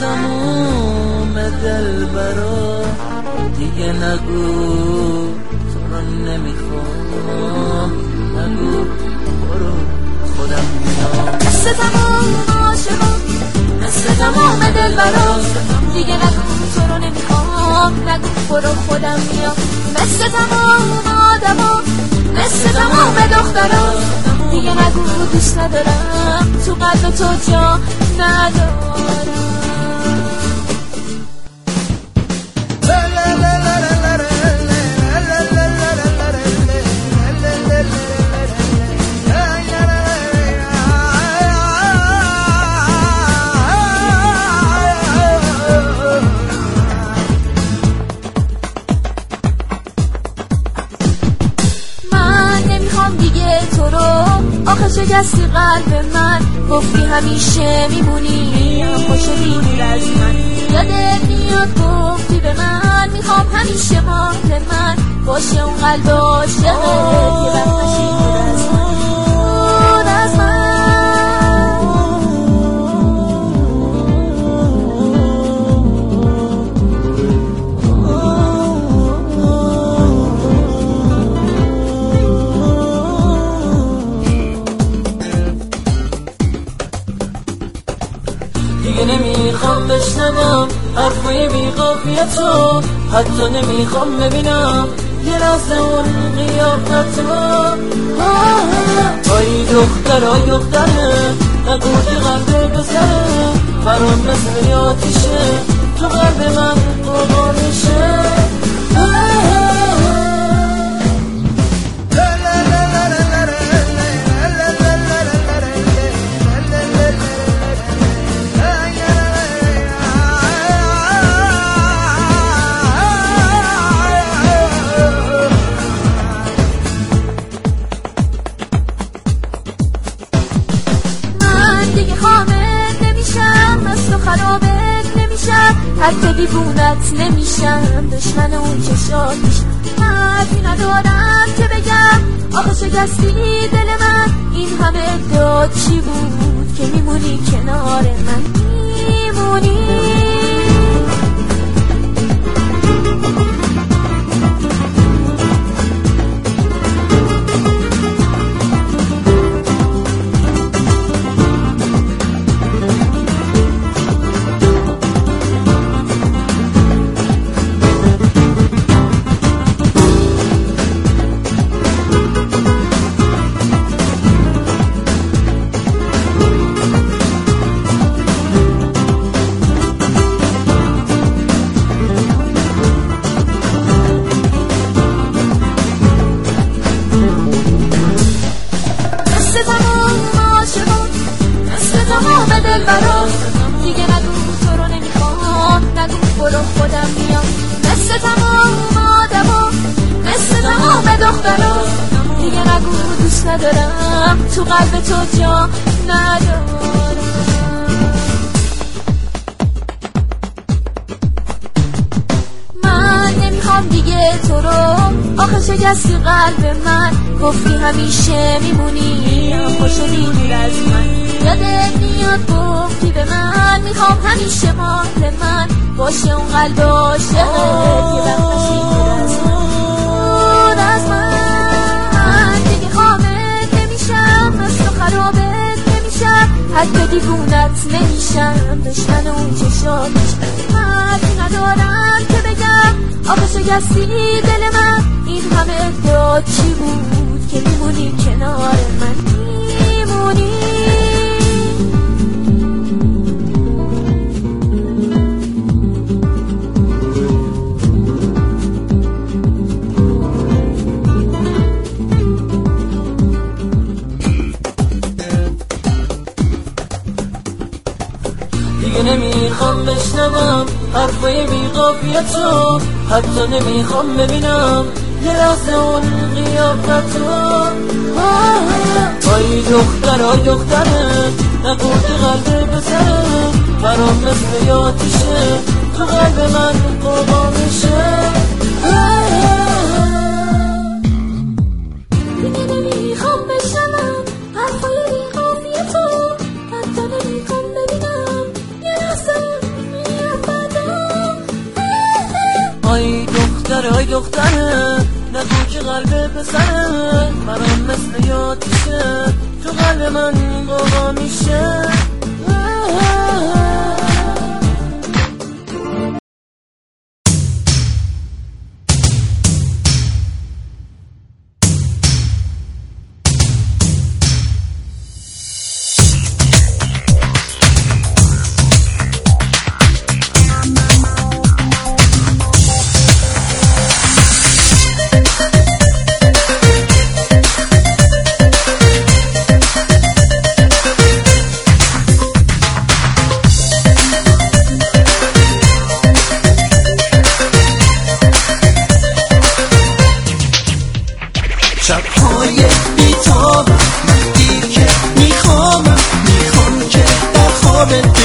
تموم دل برا. دیگه نگو تو رو نمی‌خوام. نگو برو خودم میام. مثل تمام عاشقا مثل تمام دل برا. دیگه نگو تو رو نمی‌خوام. نگو برو خودم میام. مثل تمام آدما مثل تمام دخترا دیگه نگو دوست ندارم. تو قلب تو جا ندارم. شکستی قلب من گفتی همیشه میمونی خوشی دور از من. یادت میاد گفتی به من می‌خوام همیشه مال من باشه اون قلب عاشقت یه تو حتی نمی‌خوام ببینم یه لحظه اون قیافت تو. آی دختر آی دختره نگو که قلب بزره برام مثل آتیشه تو قلب من قربانشه. من حتی دیوونت نمیشم دشمن اون چشات میشم. حرفی ندارم که بگم آخه شکستی دل من. این همه داد چی بود که میمونی کنار من؟ میمونی؟ دخترا دیگه نگو دوست ندارم. تو قلب تو جا ندارم. من نمی‌خوام دیگه تو رو. آخه شکستی قلب من. گفتی همیشه میمونی. خوشی دور از من. یادت میاد گفتی به من. می‌خوام همیشه مال من. باشه اون قلب عاشقت. حتی دیوونت نمیشم دشمن اون چشات میشم حرفی ندارم که بگم آخه شکستی دل من. این همه داد چی بود که میمونی کنار من؟ میمونی؟ حرفای بیقافیه تو حتی نمی‌خوام ببینم یه لحظه اون قیافت تو آی دختر آی دختره نگو که قلب بزره برام مثل یادیشه تو قلب من قربان میشه پسر های دختره نگو که قلب پسره برام مثل یادشه. تو قلب من قوقا میشه. loving.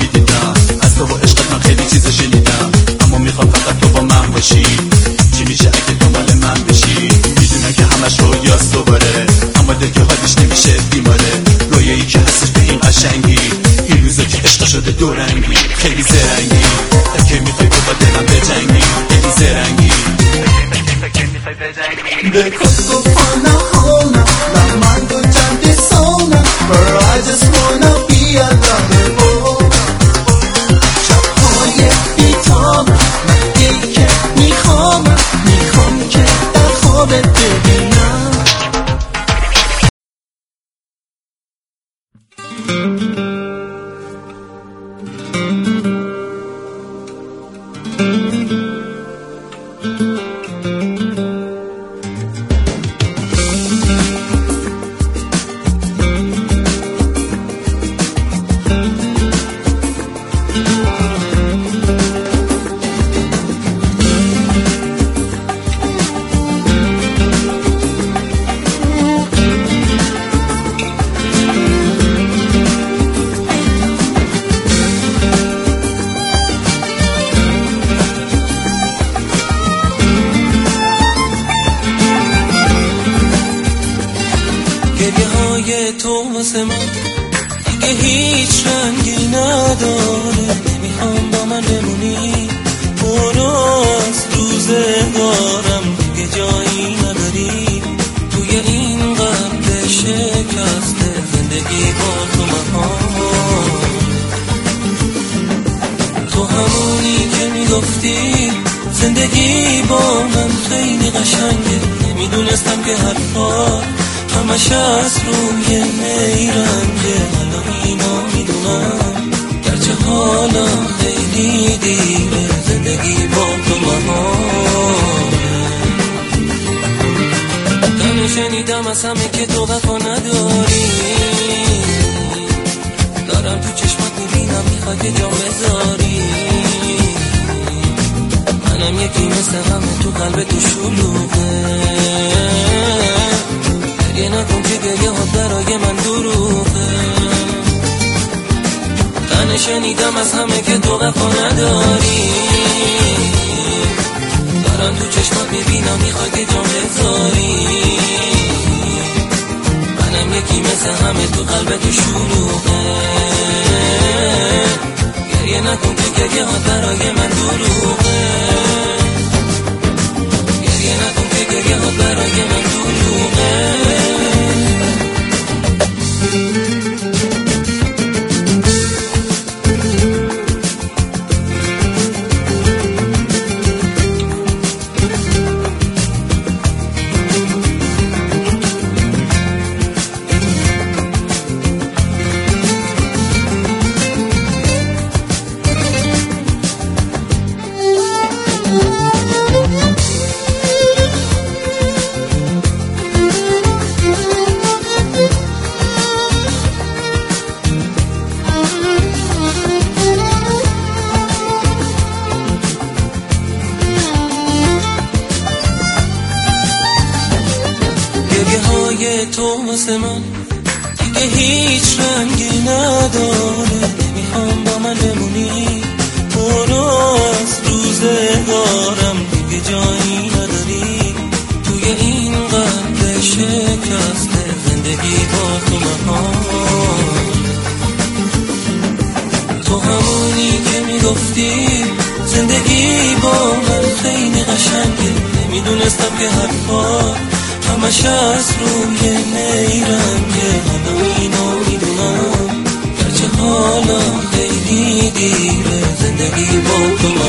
می‌دیدم. از تو و عشقت من خیلی چیز شنیدم. اما می‌خوام فقط تو با من باشی. چی میشه اگه دنبال من بشی؟ می‌دونم که همش رویاست دوباره. اما دل که حالش نمیشه بیماره. رویایی که هستش به این قشنگی. این روزا که عشق شده دورنگی خیلی زرنگی. که می‌خوای تو با دلم بجنگی؟ خیلی زرنگی. به تو واسه من. دیگه هیچ رنگی نداره نمی‌خوام با من بمونی. برو از روزگارم دیگه جایی نداری. توی این قبل شکسته زندگی با تو مهار تو همونی که می‌گفتی زندگی با من خیلی قشنگه. نمی‌دونستم که حرفات همش از روی نیرنگه حالا اینو می‌دونم گرچه حالا خیلی دیره زندگی با تو مهاره من شنیدم از همه که تو وفا نداری. دارم تو چشمات می‌بینم می‌خوای که جا بذاری. منم یکی مثل همه تو قلب وفا نداری. دارم تو چشمات می‌بینم می‌خوای که جام بذاری منم یکی مثل همه تو قلب تو واسه من دیگه هیچ رنگی نداره. نمی‌خوام با من بمونی. برو از روزگارم دیگه جایی نداری. توی این قلب شکسته زندگی با تو تو همونی که می‌گفتی زندگی با من خیلی قشنگه. نمی‌دونستم که حرفا همش از روی نیرنگه حالا اینو می‌دونم. گرچه حالا خیلی دیره زندگی با تو من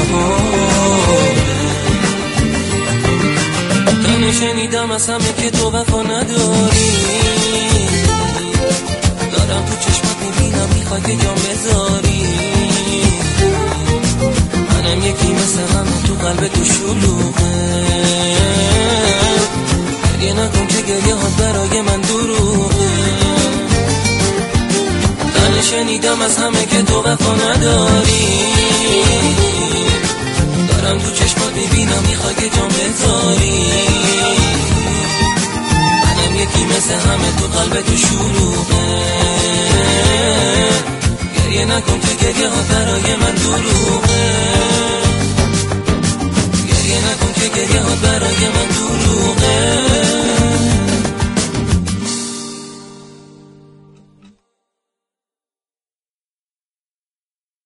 شنیدم از همه که تو وفا نداری. دارم تو چشمات می‌بینم می‌خوای که جام بذاری. منم یکی مثل همه تو قلب تو شلوغه. گریه نکن که گریه ها برای من دروغه. من شنیدم از همه که تو وفا نداری. دارم تو چشمات می‌بینم می‌خوای که جام بذاری منم یکی مثل همه تو قلب تو شلوغه. گریه نکن که گریه ها برای من دروغه. گریه نکن که گریه ها برای من دروغه